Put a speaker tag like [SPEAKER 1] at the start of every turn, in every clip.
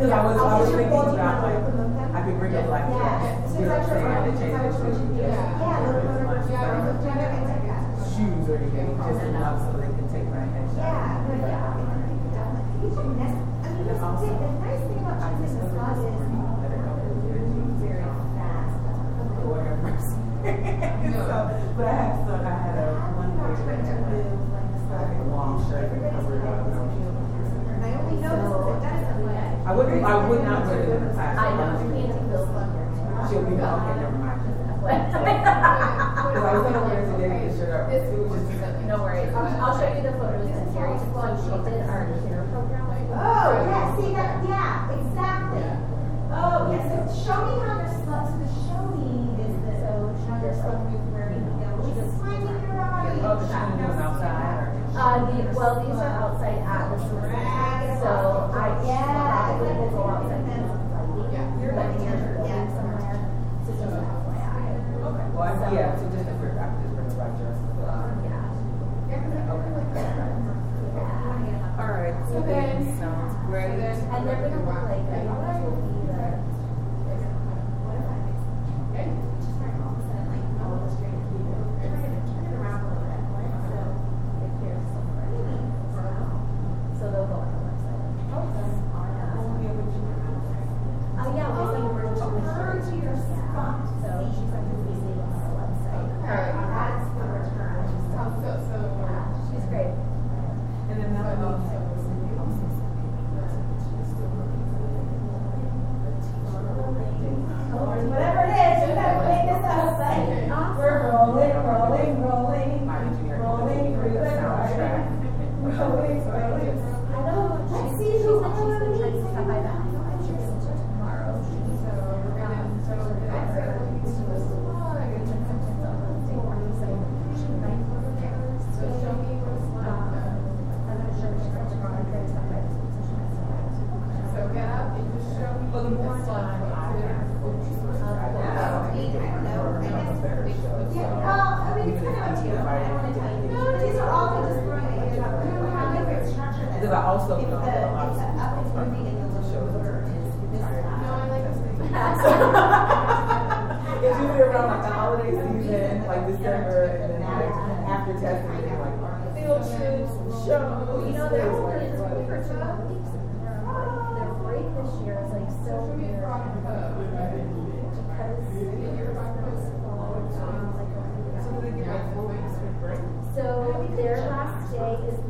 [SPEAKER 1] because I was I was thinking
[SPEAKER 2] about wouldn't,
[SPEAKER 1] I
[SPEAKER 2] would
[SPEAKER 1] not wear the tie. I know. She'll be back, okay, never mind. Because I was going to wear today with the shirt up. It was just no worries. I'll show you the photos that Carrie took. So she did our hair program. Oh, yeah, see that? Yeah, exactly. Oh, yes. Yeah, so show me how to slut. So the
[SPEAKER 2] show me is the
[SPEAKER 1] so show me oh, how to slut with wearing yellow. She's slamming your body. Oh, the outside. Uh, the,
[SPEAKER 2] well, these are outside atlases. So if the, no, if the up and moving the
[SPEAKER 1] look
[SPEAKER 2] over is this No, I like this thing. it's usually around like the holiday season, like December, and then like after testing, like, field trips, shows. You know, there's one in Vancouver, too. The break this year is like so weird. Because so
[SPEAKER 1] their last day is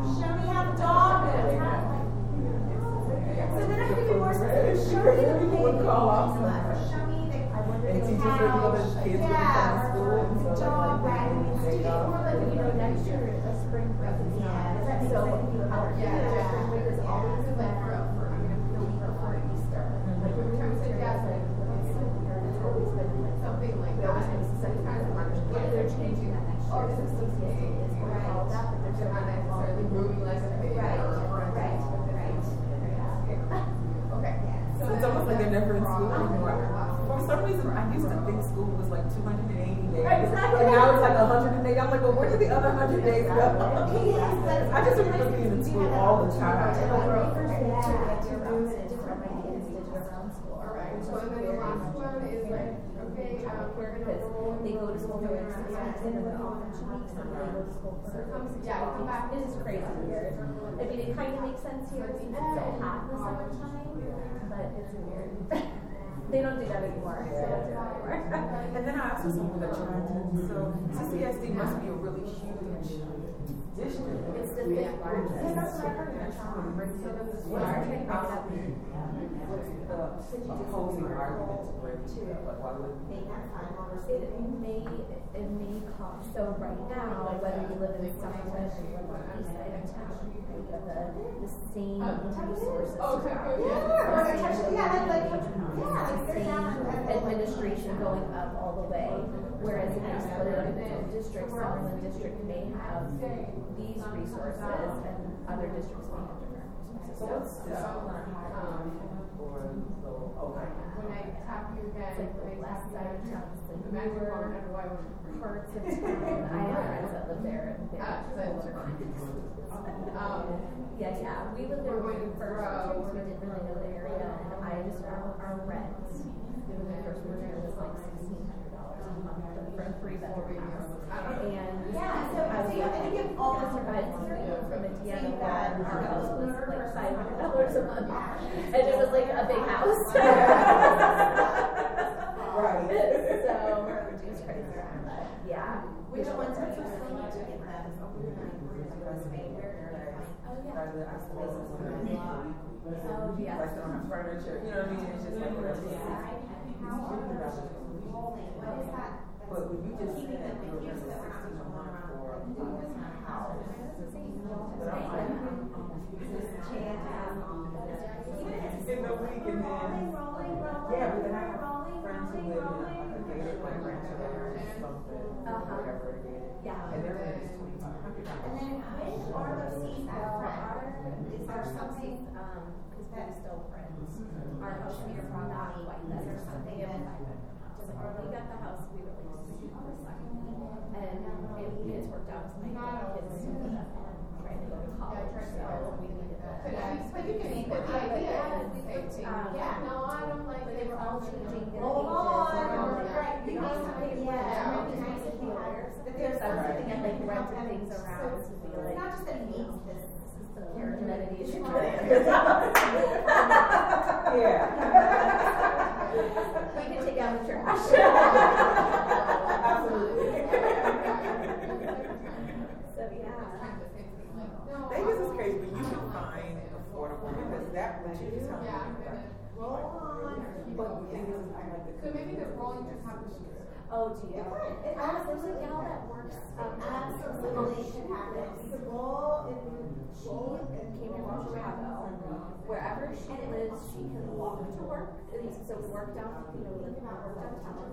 [SPEAKER 1] Show me how the dog is. So then I could be more
[SPEAKER 2] specific. Show me the
[SPEAKER 1] behavior.
[SPEAKER 2] Show me the and
[SPEAKER 1] yeah, school. The dog, right? It's
[SPEAKER 2] more like, you know, next year, a spring break is Yeah.
[SPEAKER 1] Does that
[SPEAKER 2] make sense? Yeah. yeah. Spring break is always a wet
[SPEAKER 1] for, I mean, a week before Easter. Like, every time
[SPEAKER 2] we mm-hmm. say Jasmine, it's always
[SPEAKER 1] been
[SPEAKER 2] something like that. They always have some kind of market.
[SPEAKER 1] Yeah,
[SPEAKER 3] they're changing that next year. Our system's getting is
[SPEAKER 4] right.
[SPEAKER 5] But there's a um.
[SPEAKER 4] They
[SPEAKER 5] So it
[SPEAKER 4] is crazy mean, it kind of makes sense here since it's so hot in the summertime, but it's weird. They don't do that anymore. They don't anymore.
[SPEAKER 3] And then I also saw that Trenton, so CCSD must be a really huge district.
[SPEAKER 4] It's the fifth largest.
[SPEAKER 3] Yeah, that's what I heard. That's how it breaks it up.
[SPEAKER 4] What are they
[SPEAKER 3] What's
[SPEAKER 4] breaking up?
[SPEAKER 3] the opposing argument to break it up? Like, why would?
[SPEAKER 4] It may, it may cost, so right now, whether you live in Suffolk or east side of town, you have the, the same resources.
[SPEAKER 5] Oh, okay.
[SPEAKER 4] Yeah, that's like, yeah, the same administration going up all the way. Whereas if you split it up into districts, Summerlin district may have these resources and other districts may have different resources.
[SPEAKER 3] So what's the Summerlin High or the, okay.
[SPEAKER 5] When I tap you again,
[SPEAKER 4] It's like the
[SPEAKER 5] I
[SPEAKER 4] west
[SPEAKER 5] tap
[SPEAKER 4] side of
[SPEAKER 5] you,
[SPEAKER 4] town, it's
[SPEAKER 5] the
[SPEAKER 4] the
[SPEAKER 5] magic
[SPEAKER 4] newer
[SPEAKER 5] wand, and why would it
[SPEAKER 4] parts of town. I have friends that live there and they're.
[SPEAKER 5] Ah, so Um,
[SPEAKER 4] Yeah, yeah, we lived there
[SPEAKER 5] We're
[SPEAKER 4] when we
[SPEAKER 5] going to
[SPEAKER 4] first
[SPEAKER 5] grow.
[SPEAKER 4] moved, we didn't really know the area, and I just, our, our rent, when we first moved here was like sixteen hundred dollars a month for a three bedroom house. And.
[SPEAKER 2] Yeah, so
[SPEAKER 4] I was
[SPEAKER 2] see, I
[SPEAKER 4] like,
[SPEAKER 2] think if all the
[SPEAKER 4] right,
[SPEAKER 2] survivors
[SPEAKER 4] from Indiana,
[SPEAKER 2] say that
[SPEAKER 4] our house was like five hundred dollars a month, and it was like a big house.
[SPEAKER 3] Right.
[SPEAKER 4] So, it was crazy, but, yeah.
[SPEAKER 2] Which ones are you willing to get them?
[SPEAKER 4] Oh, yeah.
[SPEAKER 3] Rather than isolation, when they're leaving.
[SPEAKER 4] Oh, yeah.
[SPEAKER 3] Like they don't have furniture, you know what I mean? It's just like whatever.
[SPEAKER 2] What is that?
[SPEAKER 3] But when you just said
[SPEAKER 2] them
[SPEAKER 3] you were
[SPEAKER 2] with you
[SPEAKER 3] gonna
[SPEAKER 2] so they're not
[SPEAKER 3] sixteen a month for a house. But I'm like, in a week and then, yeah, but then I have friends who live in like a gated, like ranch or something,
[SPEAKER 4] Uh-huh.
[SPEAKER 3] whatever gated.
[SPEAKER 4] Yeah.
[SPEAKER 3] And their rent is twenty-five hundred
[SPEAKER 2] And then
[SPEAKER 3] dollars.
[SPEAKER 2] when are those seats at
[SPEAKER 4] Well,
[SPEAKER 2] rent?
[SPEAKER 4] our,
[SPEAKER 2] Is there something?
[SPEAKER 4] something, um, cause we're still friends, our house is not quite that, there's something in five bedroom house. Like, when we got the house, we were like super lucky. And, and it's worked out, cause my kids trying to go to college, so we needed
[SPEAKER 5] But but you can, but the idea is the same thing.
[SPEAKER 4] Um,
[SPEAKER 5] Yeah, no, I don't like it.
[SPEAKER 4] it's all changing their
[SPEAKER 2] Hold
[SPEAKER 4] ages.
[SPEAKER 2] on,
[SPEAKER 4] and
[SPEAKER 2] right,
[SPEAKER 4] You
[SPEAKER 2] because-
[SPEAKER 4] need to
[SPEAKER 2] yeah,
[SPEAKER 4] rent,
[SPEAKER 5] it
[SPEAKER 4] and
[SPEAKER 5] would be
[SPEAKER 4] nice if you hire,
[SPEAKER 2] That there's something
[SPEAKER 4] at like
[SPEAKER 2] that
[SPEAKER 4] renting
[SPEAKER 2] you
[SPEAKER 4] things around
[SPEAKER 2] It's not just that he needs this.
[SPEAKER 4] You
[SPEAKER 3] Yeah.
[SPEAKER 4] We can take out the trash. So, yeah.
[SPEAKER 3] Vegas is crazy, but you can find affordable because that what you tell me.
[SPEAKER 2] Roll on.
[SPEAKER 3] Like
[SPEAKER 5] maybe the rolling just happens.
[SPEAKER 4] Oh, do you?
[SPEAKER 2] It
[SPEAKER 4] there's a gal that works, um,
[SPEAKER 2] Absolutely should happen.
[SPEAKER 4] Came from Chicago. Wherever she lives, she can walk to work. Least, so we work down, you know, we live in work downtown.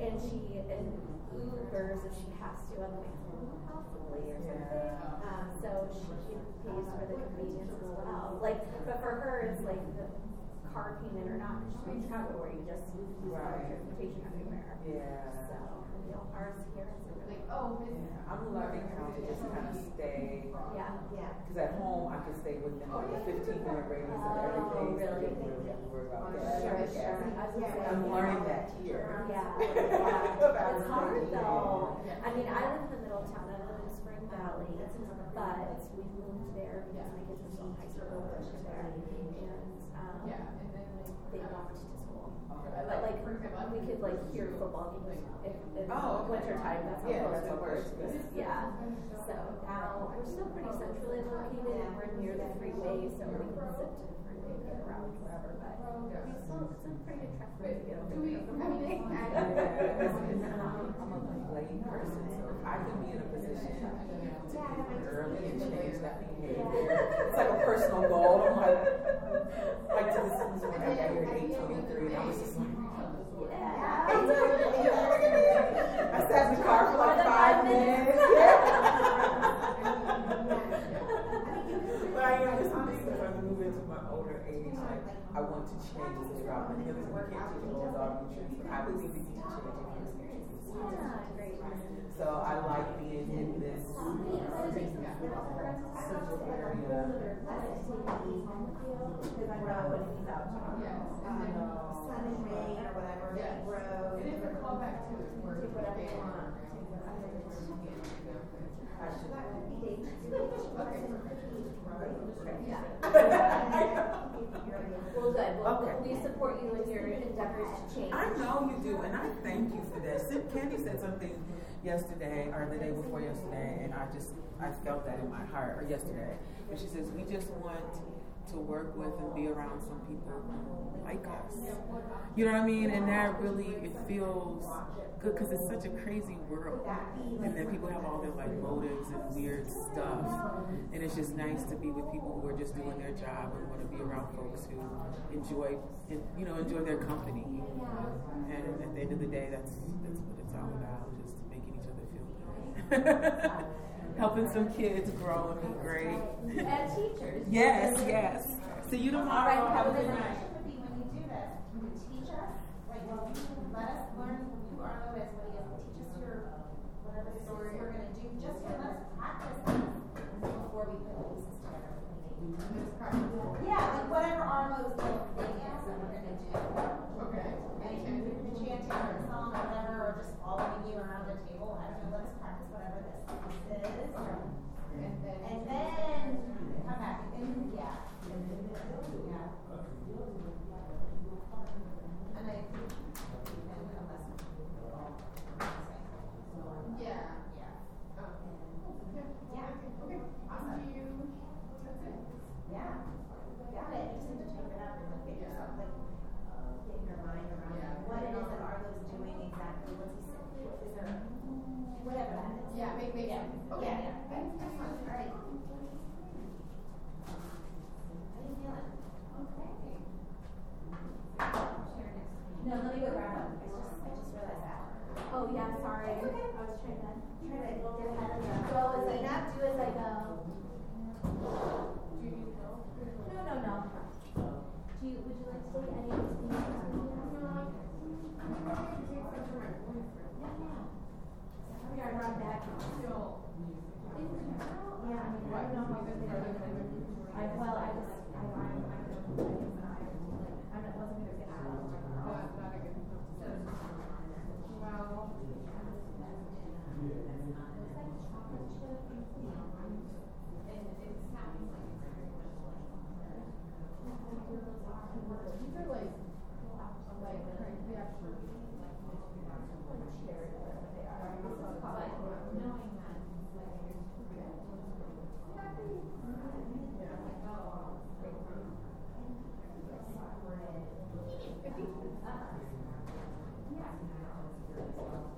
[SPEAKER 4] And she, and Ubers if she has to on the way home possibly or something. Um, so she pays for the convenience as well. Like, but for her, it's like the car payment or not, she's from Chicago where you just use
[SPEAKER 3] Right.
[SPEAKER 4] transportation everywhere.
[SPEAKER 3] Yeah.
[SPEAKER 4] So, you know, ours here is
[SPEAKER 5] oh, it's.
[SPEAKER 3] Yeah, I'm learning how to just kind of stay,
[SPEAKER 4] yeah.
[SPEAKER 2] Yeah.
[SPEAKER 3] because at home I can stay within like a fifteen minute radius of every
[SPEAKER 4] Oh.
[SPEAKER 3] I
[SPEAKER 4] really?
[SPEAKER 3] don't really have to worry about
[SPEAKER 5] Sure,
[SPEAKER 3] gas.
[SPEAKER 4] Sure,
[SPEAKER 3] gas.
[SPEAKER 4] sure. Yeah.
[SPEAKER 3] I'm
[SPEAKER 4] yeah.
[SPEAKER 3] learning that here.
[SPEAKER 4] Yeah,
[SPEAKER 3] About
[SPEAKER 4] yeah. It's hard
[SPEAKER 3] everything.
[SPEAKER 4] though. I mean, I live in the middle of town. I live in Spring Valley, but we moved there because my kids were still in high school when we were there, and um,
[SPEAKER 5] Yeah, and then like.
[SPEAKER 4] they walked to school.
[SPEAKER 3] Okay.
[SPEAKER 4] But like, we could like hear football games if in
[SPEAKER 3] Oh, okay.
[SPEAKER 4] winter time. That's how
[SPEAKER 3] Yeah,
[SPEAKER 4] close
[SPEAKER 3] that's
[SPEAKER 4] it
[SPEAKER 3] how
[SPEAKER 4] works.
[SPEAKER 3] close.
[SPEAKER 4] Yeah. So now we're still pretty centrally located, and we're near the freeway, so we can zip to the freeway and get around wherever. But we still it's a pretty good trek to get over
[SPEAKER 5] Do we. I mean.
[SPEAKER 3] Yeah, and I'm, a complaining person, so if I can be in a position to up early and change that behavior, it's like a personal goal. I'm like, like to this was when I got here at eight twenty-three, I was just like. I sat in the car for like five
[SPEAKER 4] minutes.
[SPEAKER 3] But I am, this is because I move into my older age, like, I want to change is about, and we can't teach old dog new tricks, but I believe we can change if you experience it.
[SPEAKER 6] Yeah, great.
[SPEAKER 3] So I like being in this area.
[SPEAKER 2] Because I know when he's out talking.
[SPEAKER 1] Yes,
[SPEAKER 2] Sun and rain or whatever, road.
[SPEAKER 1] It's a callback to it, where
[SPEAKER 2] Take whatever you want.
[SPEAKER 3] I should.
[SPEAKER 2] That could be dangerous.
[SPEAKER 1] Yeah.
[SPEAKER 4] Well, good. Well,
[SPEAKER 3] Okay.
[SPEAKER 4] we support you in your endeavors to change.
[SPEAKER 3] I know you do, and I thank you for this. Candy said something yesterday or the day before yesterday, and I just I felt that in my heart, or yesterday. And she says, We just want to work with and be around some people like us. You know what I mean? And that really, it feels good because it's such a crazy world. And then people have all their like motives and weird stuff. And it's just nice to be with people who are just doing their job and want to be around folks who enjoy, you know, enjoy their company. And at the end of the day, that's, that's what it's all about, just making each other feel good. Helping some kids grow and be great.
[SPEAKER 4] And teachers.
[SPEAKER 3] Yes, yes. See you tomorrow.
[SPEAKER 4] All right, have a good
[SPEAKER 2] The
[SPEAKER 4] night.
[SPEAKER 2] should be when you do this, can you teach us, like, well, let us learn who you are, know as what he teach us your, whatever story you're gonna do, just to let us practice before we put the pieces together. Mm-hmm. Yeah, like whatever Arlo's little what it is that Arlo's doing exactly, he saying, is there, whatever that is.
[SPEAKER 1] Yeah, make, make
[SPEAKER 2] Yeah.
[SPEAKER 1] sense. Okay.
[SPEAKER 2] Yeah, yeah. All right. How you feeling? Okay. No, let me go grab one. I just, I just realized that.
[SPEAKER 4] Oh, yeah, sorry.
[SPEAKER 2] It's okay.
[SPEAKER 4] I was trying to
[SPEAKER 2] Try to get ahead of the.
[SPEAKER 4] go as I, do as I go.
[SPEAKER 1] Do you need help?
[SPEAKER 4] No, no, no. Do you, would you like to take any of these things? Sorry, I brought back.
[SPEAKER 1] Still.
[SPEAKER 4] Yeah, I mean, I don't know how good they are. I, well, I just, I, I'm, I'm, I guess I, I'm, I wasn't gonna get out.
[SPEAKER 1] Not, not a good. Well. These are like, like, we actually, Does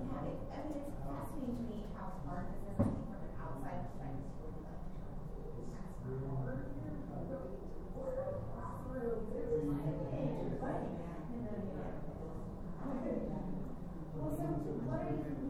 [SPEAKER 4] problematic. It's
[SPEAKER 2] fascinating to me how hard this is from an outside perspective. Well, so what are you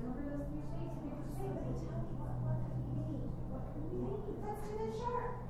[SPEAKER 4] Remember those three shapes? You're just but they tell me what, what
[SPEAKER 2] could
[SPEAKER 4] be?
[SPEAKER 2] What could be? Let's do this, chart.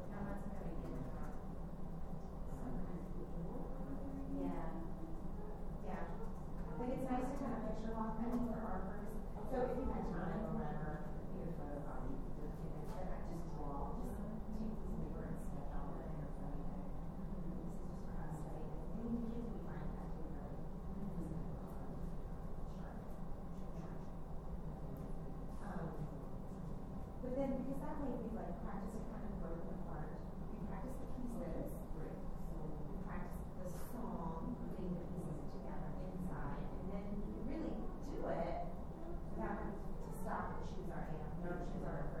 [SPEAKER 2] Like it's nice to have a picture walk in for our. So if you had time or whatever, you could I just draw, just take this paper and stuff out and put it in. This is just for us, right? I mean, the kids would find that too, right? Um, but then, because that way we like, that happens to stop and choose our animal, choose our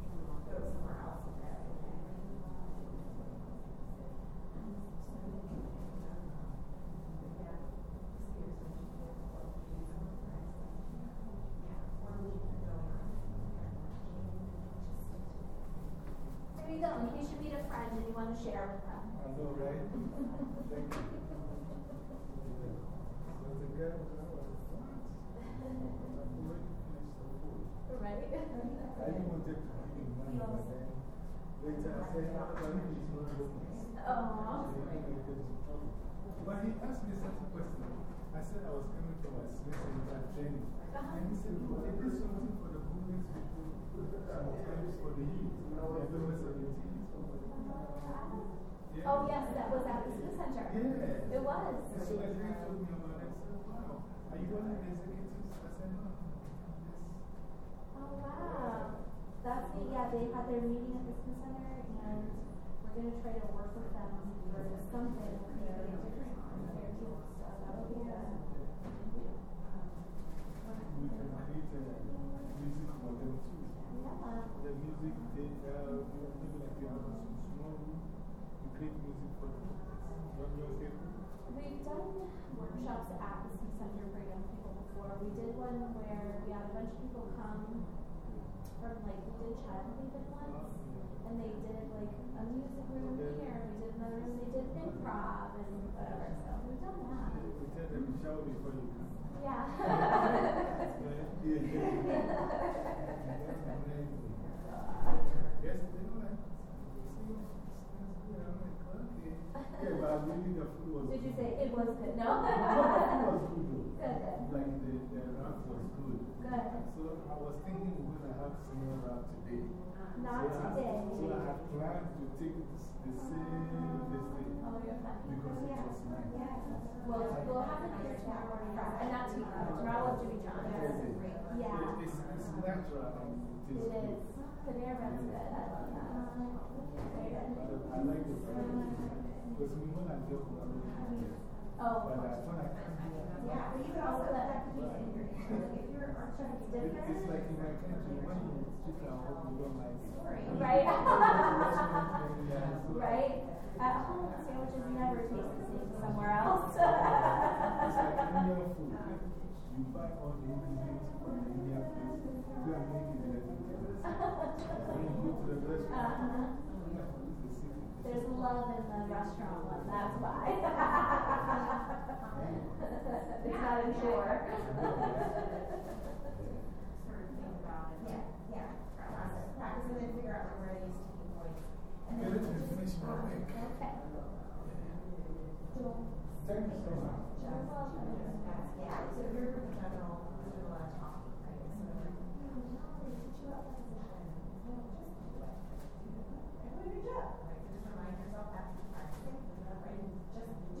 [SPEAKER 2] want to share with them.
[SPEAKER 7] I know, right? Thank you. I didn't want to Later, I said, how about not.
[SPEAKER 4] Oh.
[SPEAKER 7] But he asked me such a question. I said I was coming from a Smith Center training. Uh-huh. And he said, oh, it is something for the homeless people, sometimes for the youth, and the community. Yeah.
[SPEAKER 4] Oh, yes, that was at the Ski Center.
[SPEAKER 7] Yeah.
[SPEAKER 4] It was.
[SPEAKER 7] And so the guy told me about said, wow, are you one of the executives? I said, no.
[SPEAKER 4] Oh, wow. That's neat. Yeah, they had their meeting at the Ski Center, and we're going to try to work with them for something maybe different on their team. So that'll be good.
[SPEAKER 7] We can create a music for them too.
[SPEAKER 4] Yeah.
[SPEAKER 7] The music, they, uh, maybe like you have a small room, you create music for. Don't?
[SPEAKER 4] We've done workshops at the Ski Center for young people before. We did one where we had a bunch of people come from, like, we did child leave it once. Ah. And they did like a music room here, and we did another room, they did improv and whatever. So we've done that.
[SPEAKER 7] We them to shower before you come.
[SPEAKER 4] Yeah.
[SPEAKER 7] Yeah, yeah, yeah. That's amazing. Yes, they know that. See, yeah, I'm like, okay. Yeah, but really the food was
[SPEAKER 4] Did you say it was good? No?
[SPEAKER 7] No, the food was good though.
[SPEAKER 4] Good, good.
[SPEAKER 7] Like the, the wrap was good.
[SPEAKER 4] Good.
[SPEAKER 7] So I was thinking we're going to have similar wrap today. Ah.
[SPEAKER 4] Not
[SPEAKER 7] so I,
[SPEAKER 4] today.
[SPEAKER 7] So I had planned to take the, the ah. same this thing
[SPEAKER 4] Oh, you're funny.
[SPEAKER 7] because it
[SPEAKER 4] Yeah.
[SPEAKER 7] was nice.
[SPEAKER 4] Well, we'll have it here tomorrow. And not tomorrow. Tomorrow will Jimmy John. Yeah.
[SPEAKER 7] It, it's, it's natural and it
[SPEAKER 4] It is. Panera Bread's good. I love that. Very good.
[SPEAKER 7] good. I like the fried Because me oh. when I get home, I'm really
[SPEAKER 4] Oh.
[SPEAKER 7] But I, I home,
[SPEAKER 2] Yeah, but you can also let that piece in your, if you're our
[SPEAKER 7] it, it's
[SPEAKER 4] Different?
[SPEAKER 7] like in my country, when you speak at home, you don't like it.
[SPEAKER 4] Right? Right? At home, sandwiches never taste the same somewhere else.
[SPEAKER 7] It's like Indian food. You buy all the ingredients from the Indian place, go and make it When you go to the restaurant,
[SPEAKER 4] Uh-huh.
[SPEAKER 7] yeah, this is secret.
[SPEAKER 4] There's love in the restaurant one, that's why. it's not in shore.
[SPEAKER 1] Sort of think about it.
[SPEAKER 2] Yeah, yeah, practice, practice and then figure out where are these sticking points. And then
[SPEAKER 7] let me finish.
[SPEAKER 4] Okay.
[SPEAKER 7] Thank you so much.
[SPEAKER 2] Yeah, so if you're in general, there's a lot of talking, right? So like, Everybody good job, right? So just remind yourself that you're practicing, right?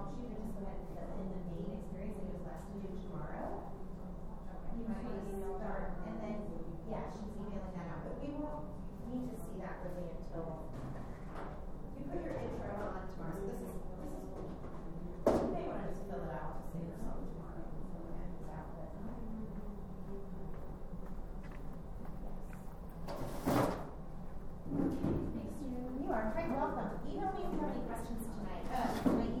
[SPEAKER 2] You yeah, she's emailing that out, but we won't need to see that really until you put your intro on tomorrow, so this is, this is you may want to just fill it out to tomorrow. out, but- You are quite welcome. Email me if you have any questions tonight. Uh, my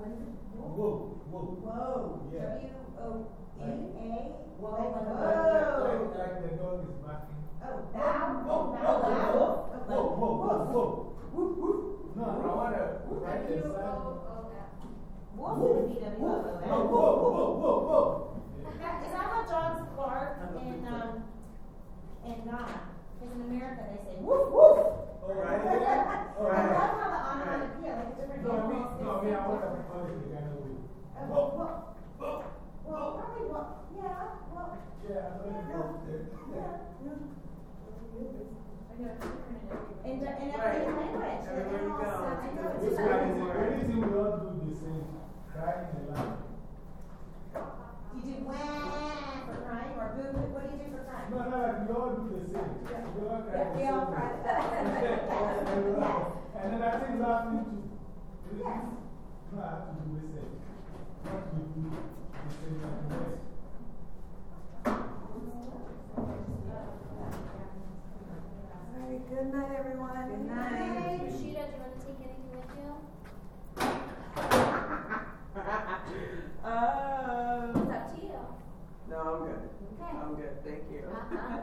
[SPEAKER 7] whoa? Whoa, whoa.
[SPEAKER 2] Whoa.
[SPEAKER 7] Yeah.
[SPEAKER 2] W O E A. Whoa. Whoa.
[SPEAKER 7] like the dog is barking.
[SPEAKER 2] Oh, that.
[SPEAKER 7] Whoa, whoa, whoa, whoa, whoa, whoa.
[SPEAKER 2] Woof, woof.
[SPEAKER 7] No, I want to write
[SPEAKER 4] O F.
[SPEAKER 7] Whoa, whoa, whoa, whoa, whoa.
[SPEAKER 2] That- Is that how dogs bark in, um, in Ghana? Because in America they say woof woof.
[SPEAKER 7] All right. All
[SPEAKER 2] I
[SPEAKER 7] right.
[SPEAKER 2] love how the onomatopoeia, like the different
[SPEAKER 7] No, me,
[SPEAKER 2] animals.
[SPEAKER 7] no, me, I want to call it the Ghana way.
[SPEAKER 2] Oh,
[SPEAKER 7] Whoa,
[SPEAKER 2] well,
[SPEAKER 7] whoa.
[SPEAKER 2] well, probably what, yeah, well,
[SPEAKER 7] Yeah, I let it there.
[SPEAKER 2] yeah, yeah.
[SPEAKER 4] I know, it's in every.
[SPEAKER 2] In,
[SPEAKER 3] Right.
[SPEAKER 2] every language. they're
[SPEAKER 3] Everywhere you go.
[SPEAKER 2] I know, it's
[SPEAKER 7] Which
[SPEAKER 2] so-
[SPEAKER 7] one is we all do the same. Crying and laughing.
[SPEAKER 2] You do wah for crying or boo, boo, what do you do for crying?
[SPEAKER 7] No, no, we all do the same. We all cry
[SPEAKER 2] Yeah, we all cry.
[SPEAKER 7] And.
[SPEAKER 2] Yes.
[SPEAKER 7] And then I think laughing too.
[SPEAKER 2] Yes.
[SPEAKER 7] No, I have to do the same. Not we do the same like this.
[SPEAKER 2] All right, good night, everyone. Good night.
[SPEAKER 4] Rashida, do you want to take anything with you?
[SPEAKER 3] Um,
[SPEAKER 4] It's up to you.
[SPEAKER 3] no, I'm good. I'm good, thank you.
[SPEAKER 4] Uh-huh.